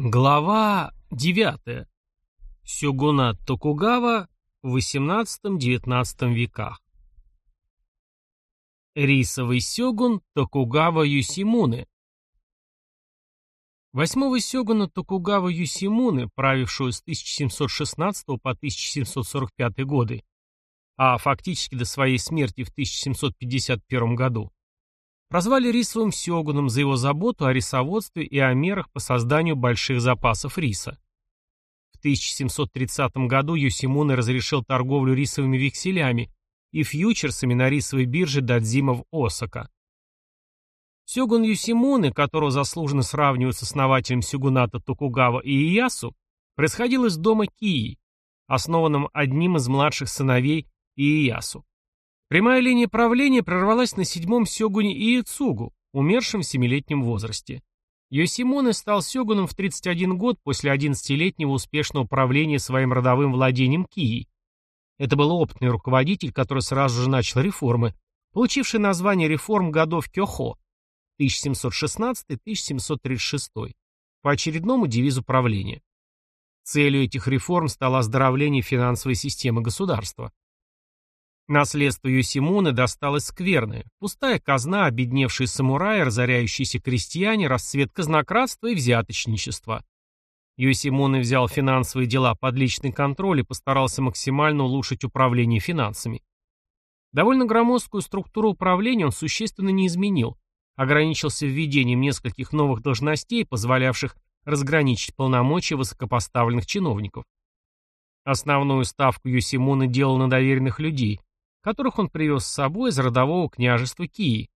Глава 9. Сёгунат Токугава в XVIII-XIX веках. Рисовый сёгун Токугава Юсимуне. Восьмого сёгуна Токугава Юсимуны, правившего с 1716 по 1745 годы, а фактически до своей смерти в 1751 году, прозвали рисовым сёгуном за его заботу о рисоводстве и о мерах по созданию больших запасов риса. В 1730 году Юсимуне разрешил торговлю рисовыми векселями и фьючерсами на рисовой бирже Дадзима в Осака. Сёгун Юсимуне, которого заслуженно сравнивают с основателем сёгуната Токугава Иясу, происходил из дома Кии, основанным одним из младших сыновей Иясу. Прямая линия правления прорвалась на седьмом сёгуне Иецугу, умершем в семилетнем возрасте. Йосимуне стал сёгуном в 31 год после 11-летнего успешного правления своим родовым владением Кии. Это был опытный руководитель, который сразу же начал реформы, получивший название реформ годов Кёхо 1716-1736 по очередному девизу правления. Целью этих реформ стало оздоровление финансовой системы государства. Наследство Юсимуны досталось скверное. Пустая казна, обедневшие самураи, разоряющиеся крестьяне, расцвет казнократства и взяточничества. Юсимуны взял финансовые дела под личный контроль и постарался максимально улучшить управление финансами. Довольно громоздкую структуру управления он существенно не изменил, ограничился введением нескольких новых должностей, позволявших разграничить полномочия высокопоставленных чиновников. Основную ставку Юсимуны делал на доверенных людей, которых он привез с собой из родового княжества Кии.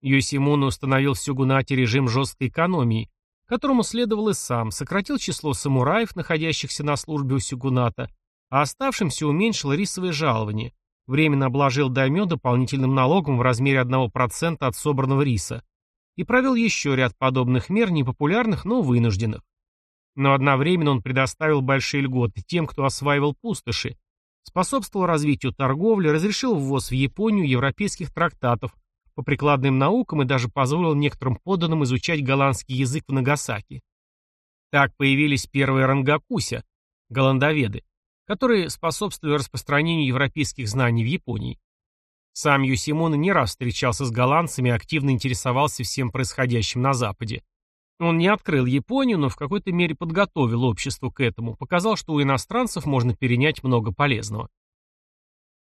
Йосимуна установил в Сюгунате режим жесткой экономии, которому следовал и сам, сократил число самураев, находящихся на службе у Сюгуната, а оставшимся уменьшил рисовые жалования, временно обложил даймё дополнительным налогом в размере 1% от собранного риса и провел еще ряд подобных мер, непопулярных, но вынужденных. Но одновременно он предоставил большие льготы тем, кто осваивал пустоши, способствовал развитию торговли, разрешил ввоз в Японию европейских трактатов по прикладным наукам и даже позволил некоторым подданным изучать голландский язык в Нагасаки. Так появились первые рангакуся, голландоведы, которые способствовали распространению европейских знаний в Японии. Сам Юсимона не раз встречался с голландцами и активно интересовался всем происходящим на Западе. Он не открыл Японию, но в какой-то мере подготовил общество к этому, показал, что у иностранцев можно перенять много полезного.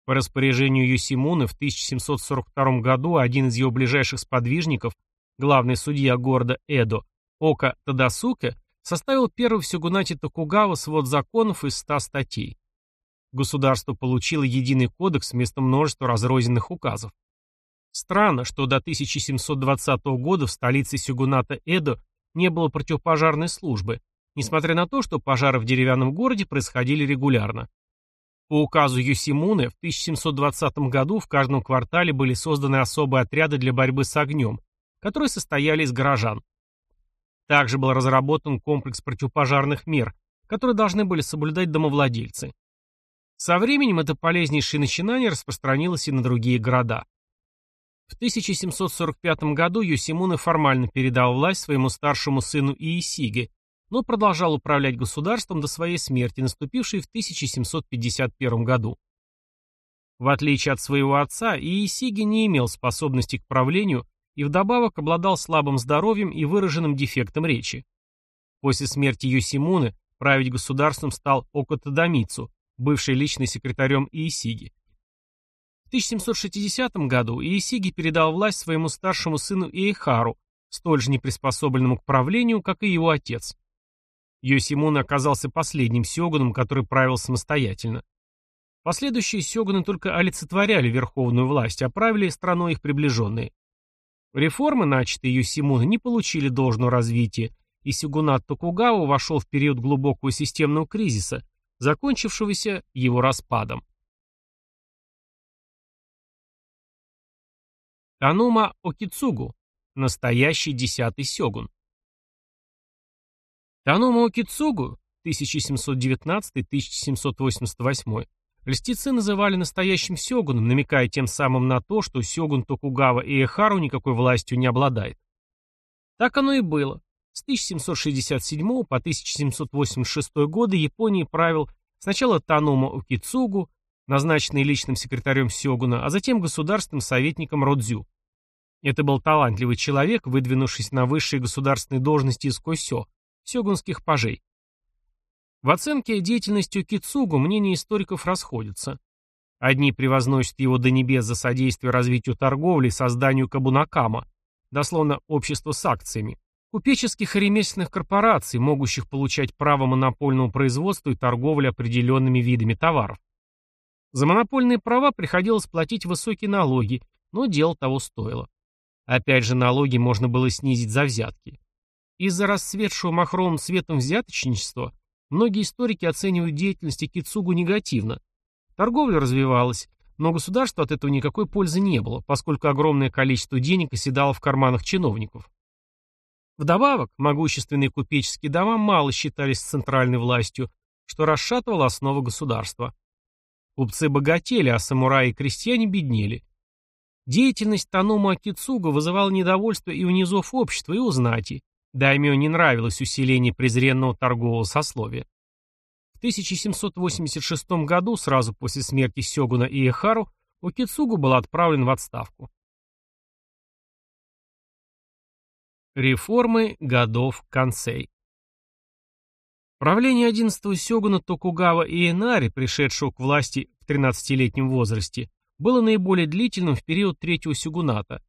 По распоряжению Юсимуны в 1742 году один из его ближайших сподвижников, главный судья города Эдо, Ока Тадасуке, составил первый в Сёгунате Токугава свод законов из ста статей. Государство получило единый кодекс вместо множества разрозненных указов. Странно, что до 1720 года в столице Сёгуната Эдо не было противопожарной службы, несмотря на то, что пожары в деревянном городе происходили регулярно. По указу Юсимуны в 1720 году в каждом квартале были созданы особые отряды для борьбы с огнем, которые состояли из горожан. Также был разработан комплекс противопожарных мер, которые должны были соблюдать домовладельцы. Со временем это полезнейшее начинание распространилось и на другие города. В 1745 году Юсимуна формально передал власть своему старшему сыну Иисиге, но продолжал управлять государством до своей смерти, наступившей в 1751 году. В отличие от своего отца, Иисиги не имел способности к правлению и вдобавок обладал слабым здоровьем и выраженным дефектом речи. После смерти Юсимуны править государством стал Окотадамицу, бывший личный секретарем Иисиги. В 1760 году Иесиги передал власть своему старшему сыну Иехару, столь же неприспособленному к правлению, как и его отец. Йосимуна оказался последним сёгуном, который правил самостоятельно. Последующие сёгуны только олицетворяли верховную власть, а правили страной их приближенные. Реформы, начатые Йосимуна, не получили должного развития, и сёгунат Токугава вошел в период глубокого системного кризиса, закончившегося его распадом. Танума Окицугу, настоящий десятый сёгун. Танума Окицугу, 1719-1788, льстецы называли настоящим сёгуном, намекая тем самым на то, что сёгун Токугава и Эхару никакой властью не обладает. Так оно и было. С 1767 по 1786 годы Японии правил сначала Танома Укицугу, назначенный личным секретарем Сёгуна, а затем государственным советником Родзю. Это был талантливый человек, выдвинувшийся на высшие государственные должности из Косё, сёгунских пажей. В оценке деятельности Кицугу мнения историков расходятся. Одни превозносят его до небес за содействие развитию торговли и созданию Кабунакама, дословно общества с акциями, купеческих и ремесленных корпораций, могущих получать право монопольного производства и торговли определенными видами товаров. За монопольные права приходилось платить высокие налоги, но дело того стоило. Опять же, налоги можно было снизить за взятки. Из-за расцветшего махровым цветом взяточничества многие историки оценивают деятельность Кицугу негативно. Торговля развивалась, но государству от этого никакой пользы не было, поскольку огромное количество денег оседало в карманах чиновников. Вдобавок, могущественные купеческие дома мало считались центральной властью, что расшатывало основы государства. Купцы богатели, а самураи и крестьяне беднели. Деятельность Танума Акицуга вызывала недовольство и у низов общества, и у знати. Даймё не нравилось усиление презренного торгового сословия. В 1786 году, сразу после смерти Сёгуна Иехару, Окицугу был отправлен в отставку. Реформы годов Кансей Правление 11-го сёгуна Токугава Иенари, пришедшего к власти в 13-летнем возрасте, было наиболее длительным в период третьего сёгуната.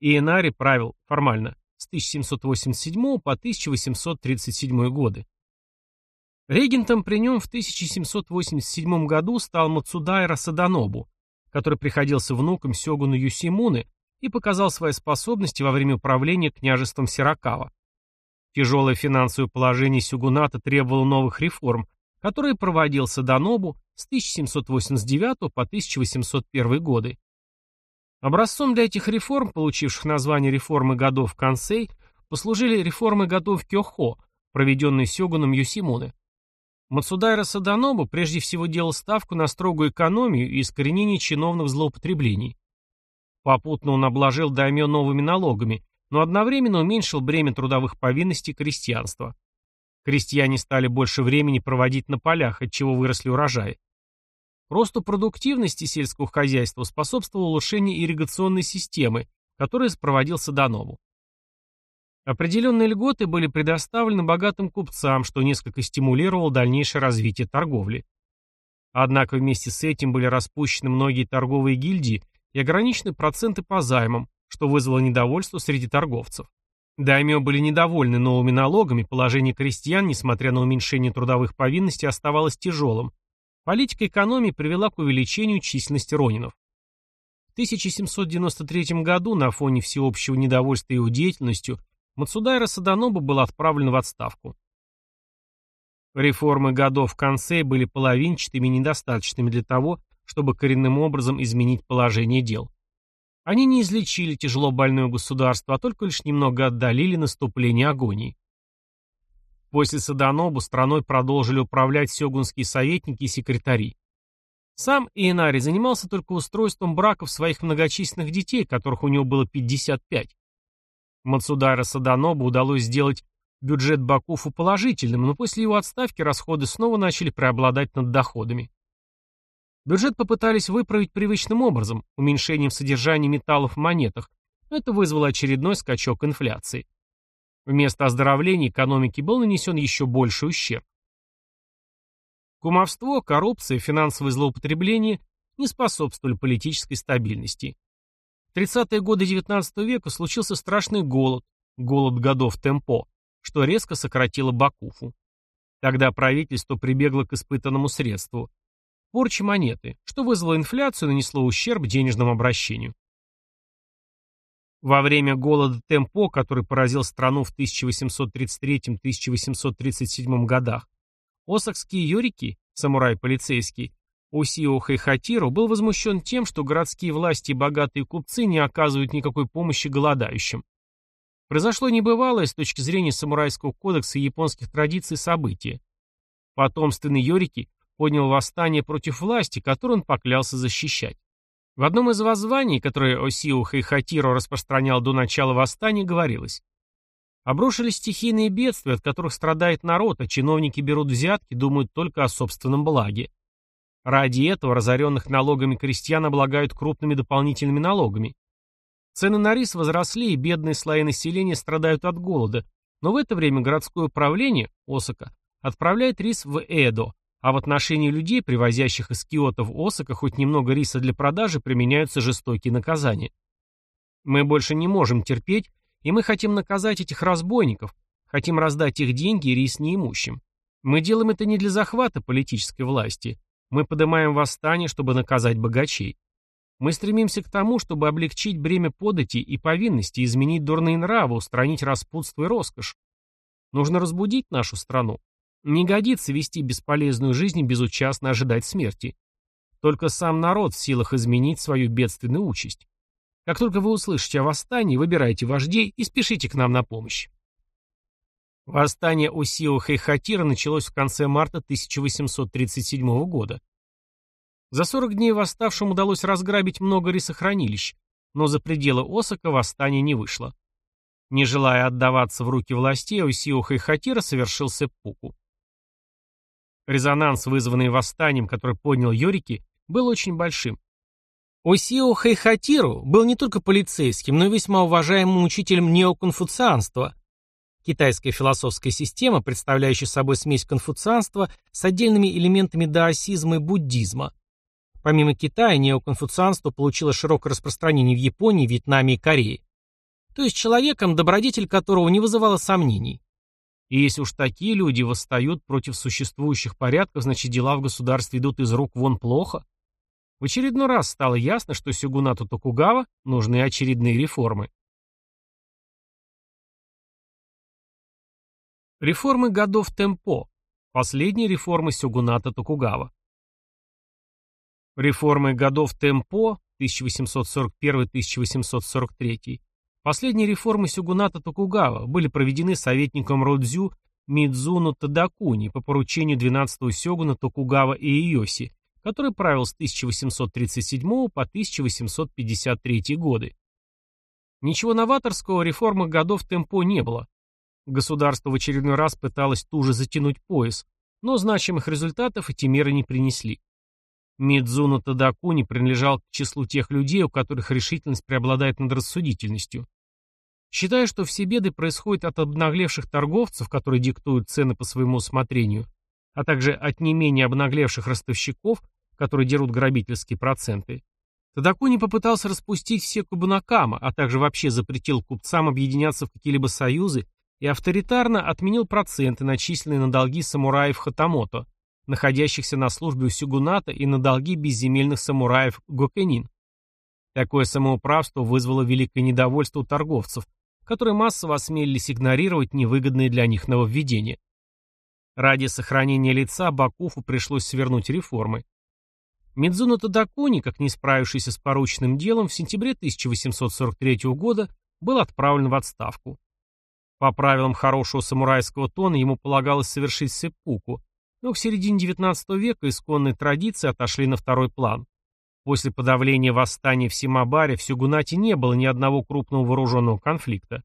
Иенари правил формально с 1787 по 1837 годы. Регентом при нем в 1787 году стал Мацудайра Саданобу, который приходился внуком сёгуна Юсимуны и показал свои способности во время управления княжеством Сиракава. Тяжелое финансовое положение сёгуната требовало новых реформ, которые проводил Саданобу с 1789 по 1801 годы. Образцом для этих реформ, получивших название реформы годов Кансей, послужили реформы годов Кёхо, проведенные сёгуном Юсимуны. Мацудайра Саданобу прежде всего делал ставку на строгую экономию и искоренение чиновных злоупотреблений. Попутно он обложил даймё новыми налогами, но одновременно уменьшил бремя трудовых повинностей крестьянства. Крестьяне стали больше времени проводить на полях, отчего выросли урожаи. Росту продуктивности сельского хозяйства способствовало улучшение ирригационной системы, которое проводил Саданобу. Определенные льготы были предоставлены богатым купцам, что несколько стимулировало дальнейшее развитие торговли. Однако вместе с этим были распущены многие торговые гильдии и ограничены проценты по займам, что вызвало недовольство среди торговцев. Даймё были недовольны новыми налогами, положение крестьян, несмотря на уменьшение трудовых повинностей, оставалось тяжелым. Политика экономии привела к увеличению численности ронинов. В 1793 году на фоне всеобщего недовольства его деятельностью Мацудайра Саданобу был отправлен в отставку. Реформы годов Кансей были половинчатыми и недостаточными для того, чтобы коренным образом изменить положение дел. Они не излечили тяжело больное государство, а только лишь немного отдалили наступление агонии. После Саданобу страной продолжили управлять сёгунские советники и секретари. Сам Иенари занимался только устройством браков своих многочисленных детей, которых у него было 55. Мацудайра Саданобу удалось сделать бюджет Бакуфу положительным, но после его отставки расходы снова начали преобладать над доходами. Бюджет попытались выправить привычным образом, уменьшением содержания металлов в монетах, но это вызвало очередной скачок инфляции. Вместо оздоровления экономики был нанесен еще больший ущерб. Кумовство, коррупция, финансовое злоупотребление не способствовали политической стабильности. В 30-е годы XIX века случился страшный голод, голод годов Темпо, что резко сократило Бакуфу. Тогда правительство прибегло к испытанному средству – порче монеты, что вызвало инфляцию и нанесло ущерб денежному обращению. Во время голода Темпо, который поразил страну в 1833-1837 годах, осакские юрики, самурай-полицейский, Усио Хайхатиру был возмущен тем, что городские власти и богатые купцы не оказывают никакой помощи голодающим. Произошло небывалое с точки зрения самурайского кодекса и японских традиций событие. Потомственный Йорики поднял восстание против власти, которую он поклялся защищать. В одном из воззваний, которое Осио Хайхатиро распространял до начала восстания, говорилось Обрушились стихийные бедствия, от которых страдает народ, а чиновники берут взятки, думают только о собственном благе. Ради этого разоренных налогами крестьян облагают крупными дополнительными налогами. Цены на рис возросли, и бедные слои населения страдают от голода, но в это время городское управление, Осака, отправляет рис в Эдо, а в отношении людей, привозящих из Киото в Осака хоть немного риса для продажи, применяются жестокие наказания. Мы больше не можем терпеть, и мы хотим наказать этих разбойников, хотим раздать их деньги и рис неимущим. Мы делаем это не для захвата политической власти. Мы поднимаем восстание, чтобы наказать богачей. Мы стремимся к тому, чтобы облегчить бремя подати и повинности, изменить дурные нравы, устранить распутство и роскошь. Нужно разбудить нашу страну. Не годится вести бесполезную жизнь и безучастно ожидать смерти. Только сам народ в силах изменить свою бедственную участь. Как только вы услышите о восстании, выбирайте вождей и спешите к нам на помощь. Восстание Осио Хайхатира началось в конце марта 1837 года. За 40 дней восставшим удалось разграбить много рисохранилищ, но за пределы Осака восстание не вышло. Не желая отдаваться в руки властей, Осио Хайхатира совершил сеппуку. Резонанс, вызванный восстанием, который поднял Йорики, был очень большим. Осио Хайхатиру был не только полицейским, но и весьма уважаемым учителем неоконфуцианства. Китайская философская система, представляющая собой смесь конфуцианства с отдельными элементами даосизма и буддизма. Помимо Китая, неоконфуцианство получило широкое распространение в Японии, Вьетнаме и Корее. То есть человеком, добродетель которого не вызывала сомнений. И если уж такие люди восстают против существующих порядков, значит дела в государстве идут из рук вон плохо. В очередной раз стало ясно, что Сюгунату Токугава нужны очередные реформы. Реформы годов Темпо. Последние реформы Сюгуната Токугава. Реформы годов Темпо 1841-1843 Последние реформы Сюгуната Токугава были проведены советником Родзю Мидзуно Тадакуни по поручению 12-го сёгуна Токугава Иеёси, который правил с 1837 по 1853 годы. Ничего новаторского в реформах годов темпо не было. Государство в очередной раз пыталось туже затянуть пояс, но значимых результатов эти меры не принесли. Мидзуно Тадакуни принадлежал к числу тех людей, у которых решительность преобладает над рассудительностью. Считая, что все беды происходят от обнаглевших торговцев, которые диктуют цены по своему усмотрению, а также от не менее обнаглевших ростовщиков, которые дерут грабительские проценты, Тадакуни попытался распустить все Кубанакама, а также вообще запретил купцам объединяться в какие-либо союзы и авторитарно отменил проценты, начисленные на долги самураев Хатамото, находящихся на службе у Сюгуната и на долги безземельных самураев Гокенин. Такое самоуправство вызвало великое недовольство у торговцев, которые массово осмелились игнорировать невыгодные для них нововведения. Ради сохранения лица Бакуфу пришлось свернуть реформы. Мидзуно Тадакуни, как не справившийся с порученным делом, в сентябре 1843 года был отправлен в отставку. По правилам хорошего самурайского тона ему полагалось совершить сеппуку, но к середине XIX века исконные традиции отошли на второй план. После подавления восстания в Симабаре в Сюгунате не было ни одного крупного вооруженного конфликта.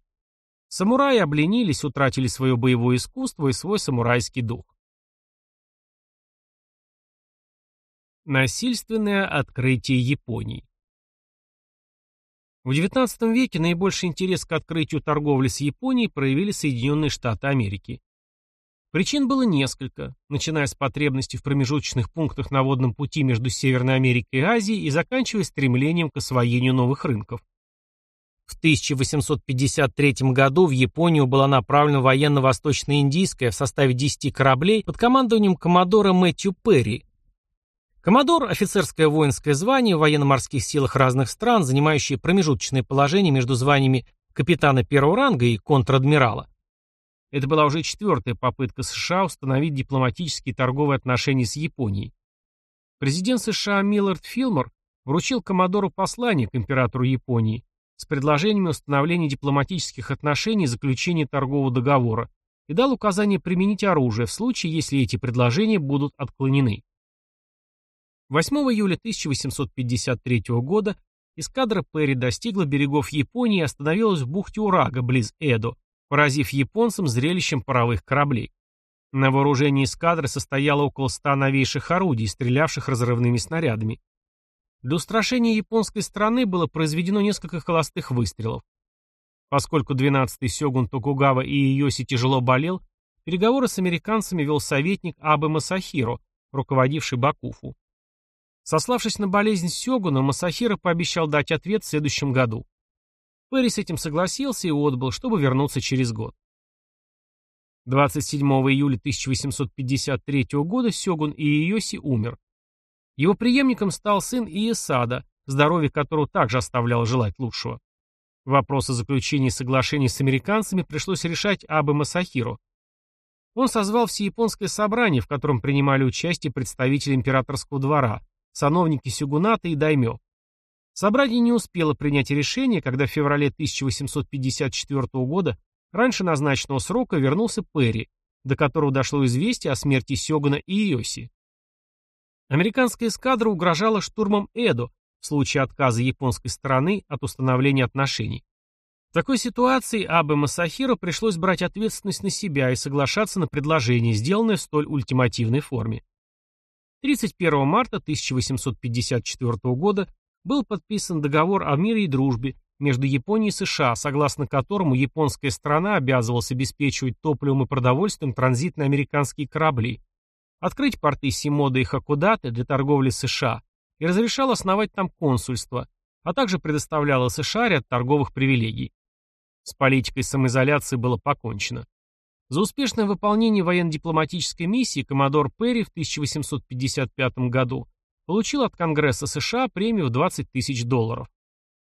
Самураи обленились, утратили свое боевое искусство и свой самурайский дух. Насильственное открытие Японии В XIX веке наибольший интерес к открытию торговли с Японией проявили Соединенные Штаты Америки. Причин было несколько, начиная с потребности в промежуточных пунктах на водном пути между Северной Америкой и Азией и заканчивая стремлением к освоению новых рынков. В 1853 году в Японию была направлена военно-восточно-индийская в составе 10 кораблей под командованием коммодора Мэтью Перри. Коммодор – офицерское воинское звание в военно-морских силах разных стран, занимающее промежуточное положение между званиями капитана первого ранга и контр-адмирала. Это была уже четвертая попытка США установить дипломатические торговые отношения с Японией. Президент США Миллард Филмор вручил Коммодору послание к императору Японии с предложением установления дипломатических отношений и заключения торгового договора и дал указание применить оружие в случае, если эти предложения будут отклонены. 8 июля 1853 года эскадра Перри достигла берегов Японии и остановилась в бухте Урага, близ Эдо, поразив японцам зрелищем паровых кораблей. На вооружении эскадры состояло около ста новейших орудий, стрелявших разрывными снарядами. Для устрашения японской страны было произведено несколько холостых выстрелов. Поскольку 12-й сёгун Токугава и Иоси тяжело болел, переговоры с американцами вел советник Абе Масахиро, руководивший Бакуфу. Сославшись на болезнь Сёгуна, Масахиро пообещал дать ответ в следующем году. Перри с этим согласился и отбыл, чтобы вернуться через год. 27 июля 1853 года Сёгун Иеси умер. Его преемником стал сын Иесада, здоровье которого также оставляло желать лучшего. Вопрос о заключении соглашений с американцами пришлось решать Абе Масахиро. Он созвал всеяпонское собрание, в котором принимали участие представители императорского двора, сановники сюгуната и даймё. Собрание не успело принять решение, когда в феврале 1854 года раньше назначенного срока вернулся Перри, до которого дошло известие о смерти Сёгуна и Иоси. Американская эскадра угрожала штурмом Эдо в случае отказа японской стороны от установления отношений. В такой ситуации Абе Масахиро пришлось брать ответственность на себя и соглашаться на предложение, сделанное в столь ультимативной форме. 31 марта 1854 года был подписан договор о мире и дружбе между Японией и США, согласно которому японская страна обязывалась обеспечивать топливом и продовольствием транзитные американские корабли, открыть порты Симода и Хакудаты для торговли США и разрешал основать там консульство, а также предоставляла США ряд торговых привилегий. С политикой самоизоляции было покончено. За успешное выполнение военно-дипломатической миссии коммодор Перри в 1855 году получил от Конгресса США премию в 20 тысяч долларов.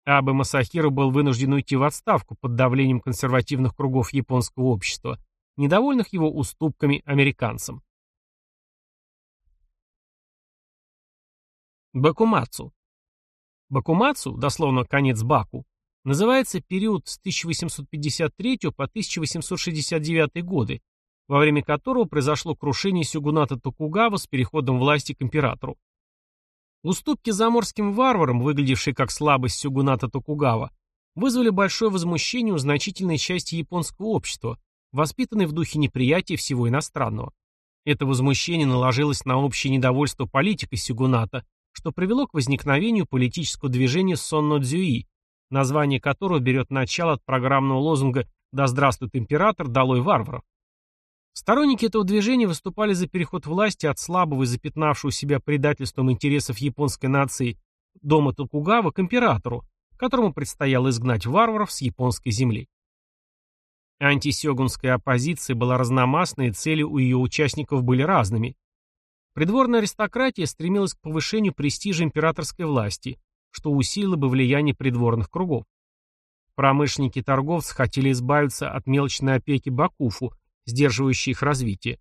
Абе Масахиро был вынужден уйти в отставку под давлением консервативных кругов японского общества, недовольных его уступками американцам. Бакумацу. Бакумацу, дословно конец Баку, Называется период с 1853 по 1869 годы, во время которого произошло крушение сюгуната Токугава с переходом власти к императору. Уступки заморским варварам, выглядевшие как слабость сюгуната Токугава, вызвали большое возмущение у значительной части японского общества, воспитанной в духе неприятия всего иностранного. Это возмущение наложилось на общее недовольство политикой сюгуната, что привело к возникновению политического движения Сонно-Дзюи, название которого берет начало от программного лозунга «Да здравствует император, долой варваров». Сторонники этого движения выступали за переход власти от слабого и запятнавшего себя предательством интересов японской нации дома Токугава к императору, которому предстояло изгнать варваров с японской земли. Антисёгунская оппозиция была разномастной, и цели у ее участников были разными. Придворная аристократия стремилась к повышению престижа императорской власти, что усилило бы влияние придворных кругов. Промышленники и торговцы хотели избавиться от мелочной опеки Бакуфу, сдерживающей их развитие.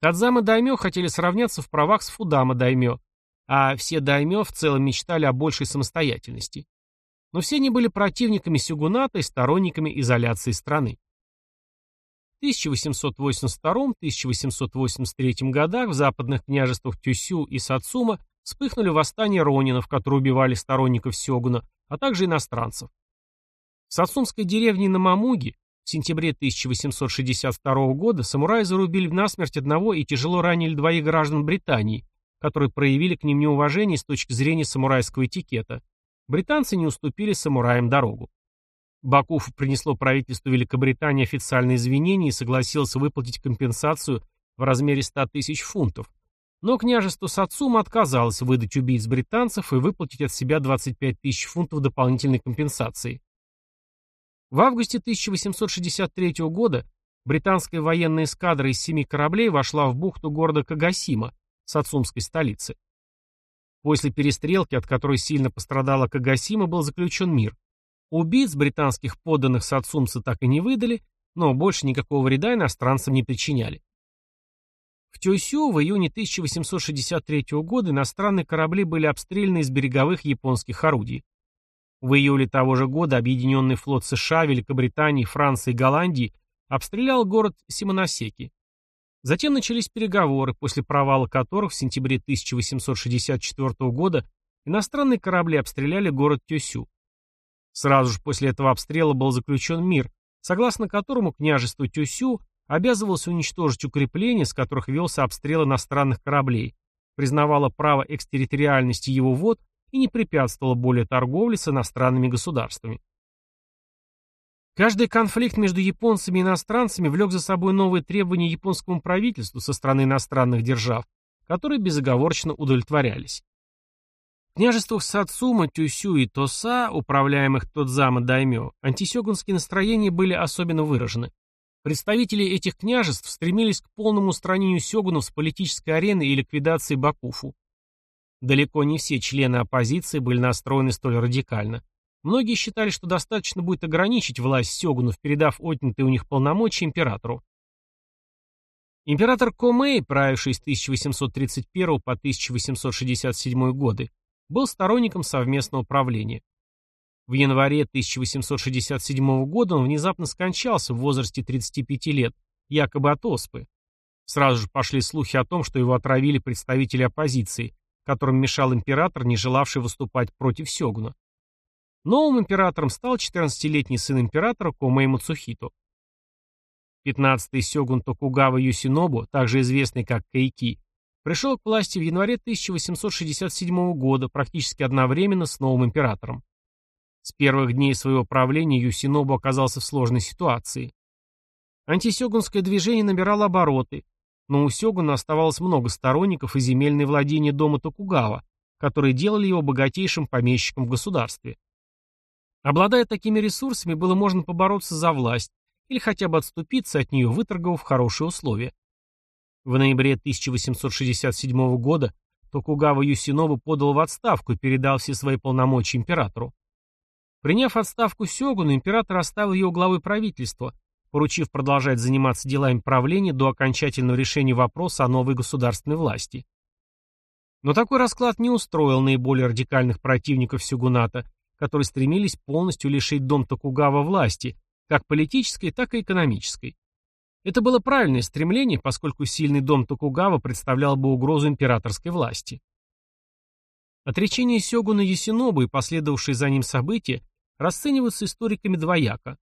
Тадзама Даймё хотели сравняться в правах с Фудама Даймё, а все Даймё в целом мечтали о большей самостоятельности. Но все они были противниками сюгуната и сторонниками изоляции страны. В 1882-1883 годах в западных княжествах Тюсю и Сацума вспыхнули восстания ронинов, которые убивали сторонников Сёгуна, а также иностранцев. В сацумской деревне Намамуги в сентябре 1862 года самураи зарубили насмерть одного и тяжело ранили двоих граждан Британии, которые проявили к ним неуважение с точки зрения самурайского этикета. Британцы не уступили самураям дорогу. Бакуфу принесло правительству Великобритании официальные извинения и согласилось выплатить компенсацию в размере 100 тысяч фунтов, но княжество Сацума отказалось выдать убийц британцев и выплатить от себя 25 тысяч фунтов дополнительной компенсации. В августе 1863 года британская военная эскадра из семи кораблей вошла в бухту города Кагасима, Сацумской столицы. После перестрелки, от которой сильно пострадала Кагасима, был заключен мир. Убийц британских подданных сацумцы так и не выдали, но больше никакого вреда иностранцам не причиняли. В Тюсю в июне 1863 года иностранные корабли были обстреляны из береговых японских орудий. В июле того же года Объединенный флот США, Великобритании, Франции и Голландии обстрелял город Симоносеки. Затем начались переговоры, после провала которых в сентябре 1864 года иностранные корабли обстреляли город Тюсю. Сразу же после этого обстрела был заключен мир, согласно которому княжество Тюсю обязывалось уничтожить укрепления, с которых велся обстрел иностранных кораблей, признавало право экстерриториальности его вод и не препятствовало более торговле с иностранными государствами. Каждый конфликт между японцами и иностранцами влек за собой новые требования японскому правительству со стороны иностранных держав, которые безоговорочно удовлетворялись. В княжествах Сацума, Тюсю и Тоса, управляемых Тодзама Даймё, антисёгунские настроения были особенно выражены. Представители этих княжеств стремились к полному устранению сёгунов с политической арены и ликвидации Бакуфу. Далеко не все члены оппозиции были настроены столь радикально. Многие считали, что достаточно будет ограничить власть сёгунов, передав отнятые у них полномочия императору. Император Комэй, правивший с 1831 по 1867 годы, был сторонником совместного правления. В январе 1867 года он внезапно скончался в возрасте 35 лет, якобы от оспы. Сразу же пошли слухи о том, что его отравили представители оппозиции, которым мешал император, не желавший выступать против Сёгуна. Новым императором стал 14-летний сын императора Комэй Мацухито. 15-й сёгун Токугава Юсинобу, также известный как Кайки, пришел к власти в январе 1867 года, практически одновременно с новым императором. С первых дней своего правления Юсинобу оказался в сложной ситуации. Антисёгунское движение набирало обороты, но у Сёгуна оставалось много сторонников и земельные владения дома Токугава, которые делали его богатейшим помещиком в государстве. Обладая такими ресурсами, было можно побороться за власть или хотя бы отступиться от нее, выторговав хорошие условия. В ноябре 1867 года Токугава Юсинобу подал в отставку и передал все свои полномочия императору. Приняв отставку Сёгуна, император оставил ее главой правительства, поручив продолжать заниматься делами правления до окончательного решения вопроса о новой государственной власти. Но такой расклад не устроил наиболее радикальных противников Сёгуната, которые стремились полностью лишить дом Токугава власти, как политической, так и экономической. Это было правильное стремление, поскольку сильный дом Токугава представлял бы угрозу императорской власти. Отречение Сёгуна Ясинобу и последовавшие за ним события расцениваются историками двояко.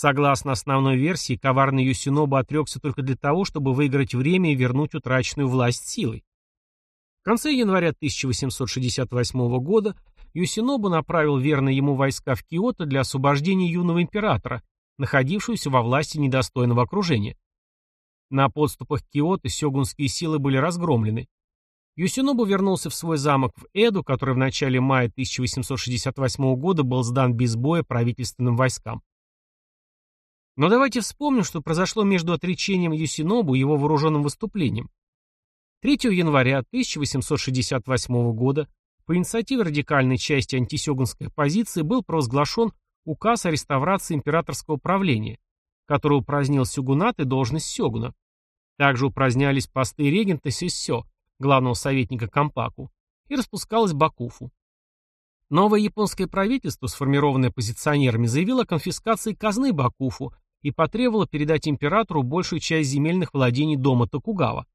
Согласно основной версии, коварный Юсиноба отрекся только для того, чтобы выиграть время и вернуть утраченную власть силой. В конце января 1868 года Юсинобу направил верные ему войска в Киото для освобождения юного императора, находившегося во власти недостойного окружения. На подступах к Киото сёгунские силы были разгромлены. Юсинобу вернулся в свой замок в Эду, который в начале мая 1868 года был сдан без боя правительственным войскам. Но давайте вспомним, что произошло между отречением Юсинобу и его вооруженным выступлением. 3 января 1868 года по инициативе радикальной части антисёгунской оппозиции был провозглашен указ о реставрации императорского правления, который упразднил сёгунат и должность сёгуна. Также упразднялись посты регента Сиссё, главного советника Кампаку, и распускалось Бакуфу. Новое японское правительство, сформированное оппозиционерами, заявило о конфискации казны Бакуфу и потребовало передать императору большую часть земельных владений дома Токугава.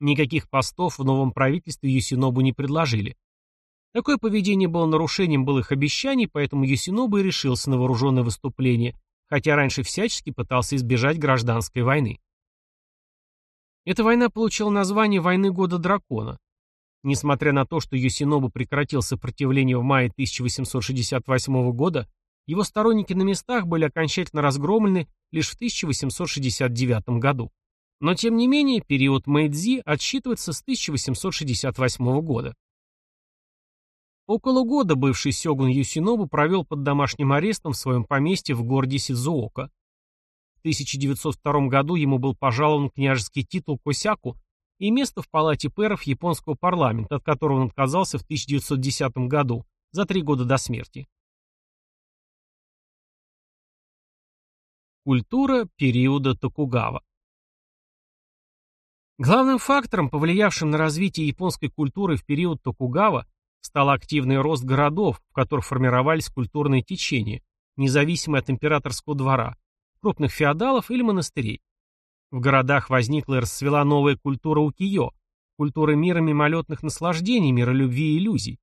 Никаких постов в новом правительстве Юсинобу не предложили. Такое поведение было нарушением былых обещаний, поэтому Юсинобу и решился на вооруженное выступление, хотя раньше всячески пытался избежать гражданской войны. Эта война получила название «Войны года дракона». Несмотря на то, что Юсинобу прекратил сопротивление в мае 1868 года, его сторонники на местах были окончательно разгромлены лишь в 1869 году. Но тем не менее, период Мэйдзи отсчитывается с 1868 года. Около года бывший сёгун Юсинобу провел под домашним арестом в своем поместье в городе Сидзуока. В 1902 году ему был пожалован княжеский титул Косяку и место в палате пэров японского парламента, от которого он отказался в 1910 году, за три года до смерти. Культура периода Токугава Главным фактором, повлиявшим на развитие японской культуры в период Токугава, стал активный рост городов, в которых формировались культурные течения, независимые от императорского двора, крупных феодалов или монастырей. В городах возникла и расцвела новая культура укиё, культура мира мимолетных наслаждений, мира любви и иллюзий.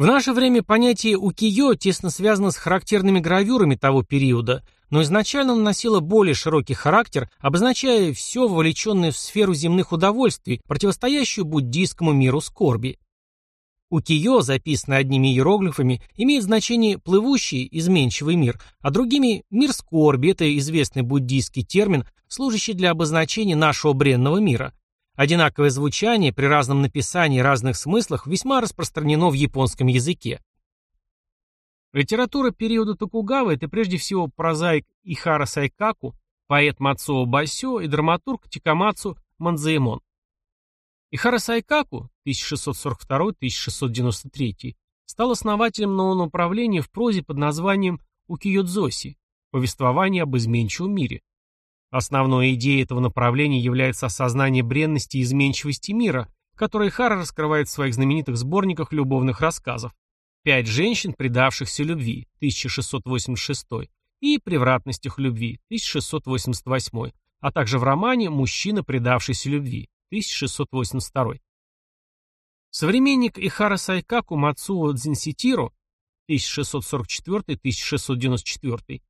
В наше время понятие укиё тесно связано с характерными гравюрами того периода, но изначально оно носило более широкий характер, обозначая все вовлеченное в сферу земных удовольствий, противостоящую буддийскому миру скорби. Укиё, записанное одними иероглифами, имеет значение «плывущий», «изменчивый мир», а другими «мир скорби» — это известный буддийский термин, служащий для обозначения нашего бренного мира. Одинаковое звучание при разном написании и разных смыслах весьма распространено в японском языке. Литература периода Токугавы – это прежде всего прозаик Ихара Сайкаку, поэт Мацуо Басё и драматург Тикамацу Манзаэмон. Ихара Сайкаку 1642-1693 стал основателем нового направления в прозе под названием Укиёдзоси – повествование об изменчивом мире. Основной идеей этого направления является осознание бренности и изменчивости мира, которое Хара раскрывает в своих знаменитых сборниках любовных рассказов «Пять женщин, предавшихся любви» 1686 и «Превратностях любви» 1688, а также в романе «Мужчина, предавшийся любви» 1682. Современник Ихара Сайкаку Мацуо Дзинситиро 1644-1694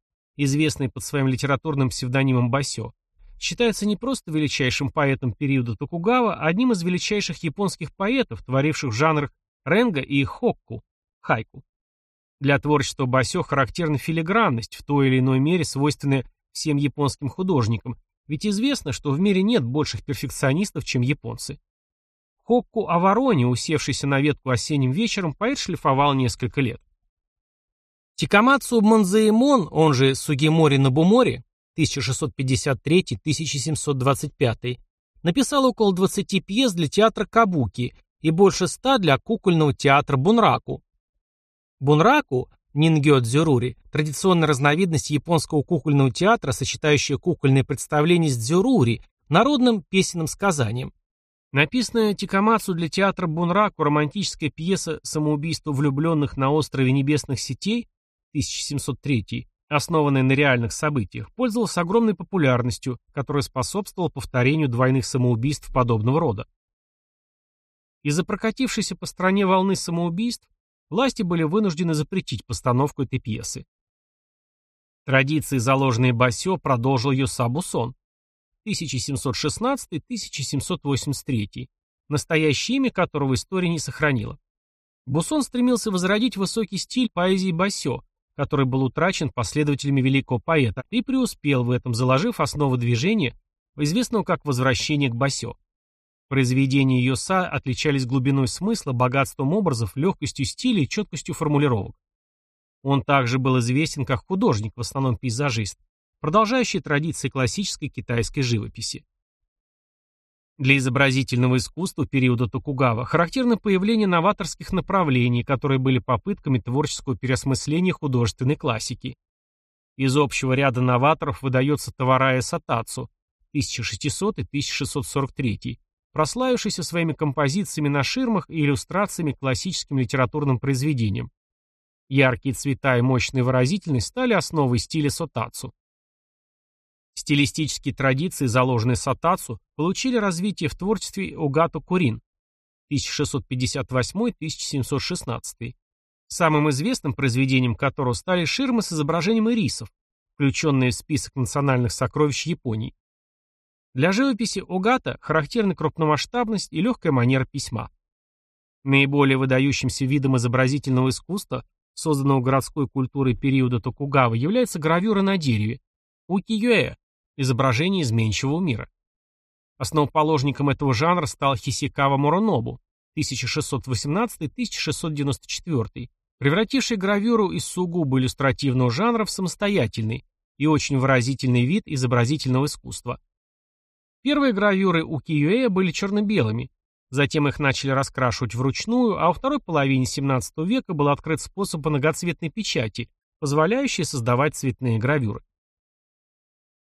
известный под своим литературным псевдонимом Басё, считается не просто величайшим поэтом периода Токугава, а одним из величайших японских поэтов, творивших в жанрах ренга и хокку, хайку. Для творчества Басё характерна филигранность, в той или иной мере свойственная всем японским художникам, ведь известно, что в мире нет больших перфекционистов, чем японцы. Хокку о вороне, усевшейся на ветку осенним вечером, поэт шлифовал несколько лет. Тикамацу Манзаэмон, он же Сугимори Набумори, 1653-1725, написал около 20 пьес для театра Кабуки и больше 100 для кукольного театра Бунраку. Бунраку, нингё дзюрури, традиционная разновидность японского кукольного театра, сочетающая кукольные представления с дзюрури, народным песенным сказанием. Написанная Тикамацу для театра Бунраку романтическая пьеса «Самоубийство влюбленных на острове небесных сетей» 1703, основанная на реальных событиях, пользовался огромной популярностью, которая способствовала повторению двойных самоубийств подобного рода. Из-за прокатившейся по стране волны самоубийств власти были вынуждены запретить постановку этой пьесы. Традиции, заложенные Басё, продолжил Йосабу Сон 1716-1783, настоящее имя которого история не сохранила. Бусон стремился возродить высокий стиль поэзии Басё, который был утрачен последователями великого поэта, и преуспел в этом, заложив основы движения, известного как «Возвращение к Басё». Произведения Йоса отличались глубиной смысла, богатством образов, легкостью стиля и четкостью формулировок. Он также был известен как художник, в основном пейзажист, продолжающий традиции классической китайской живописи. Для изобразительного искусства периода Токугава характерно появление новаторских направлений, которые были попытками творческого переосмысления художественной классики. Из общего ряда новаторов выдается Таварая Сатацу 1600-1643, прославившийся своими композициями на ширмах и иллюстрациями к классическим литературным произведениям. Яркие цвета и мощная выразительность стали основой стиля Сотацу. Стилистические традиции, заложенные Сатацу, получили развитие в творчестве Огато Курин 1658-1716, самым известным произведением которого стали ширмы с изображением ирисов, включенные в список национальных сокровищ Японии. Для живописи Огата характерны крупномасштабность и легкая манера письма. Наиболее выдающимся видом изобразительного искусства, созданного городской культурой периода Токугава, является гравюра на дереве – укиюэ, изображение изменчивого мира. Основоположником этого жанра стал Хисикава Муронобу 1618-1694, превративший гравюру из сугубо иллюстративного жанра в самостоятельный и очень выразительный вид изобразительного искусства. Первые гравюры у Киюэя были черно-белыми, затем их начали раскрашивать вручную, а во второй половине XVII века был открыт способ многоцветной печати, позволяющий создавать цветные гравюры.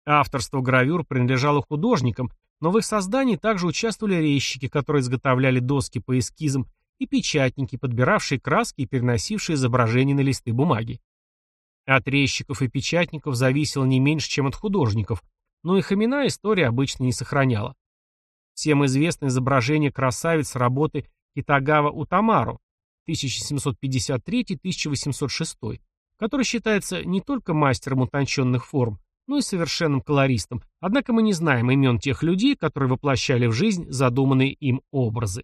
Авторство гравюр принадлежало художникам, но в их создании также участвовали резчики, которые изготовляли доски по эскизам, и печатники, подбиравшие краски и переносившие изображения на листы бумаги. От резчиков и печатников зависело не меньше, чем от художников, но их имена история обычно не сохраняла. Всем известно изображение красавиц работы Китагава Утамару 1753-1806, который считается не только мастером утонченных форм, но и совершенным колористом, однако мы не знаем имен тех людей, которые воплощали в жизнь задуманные им образы.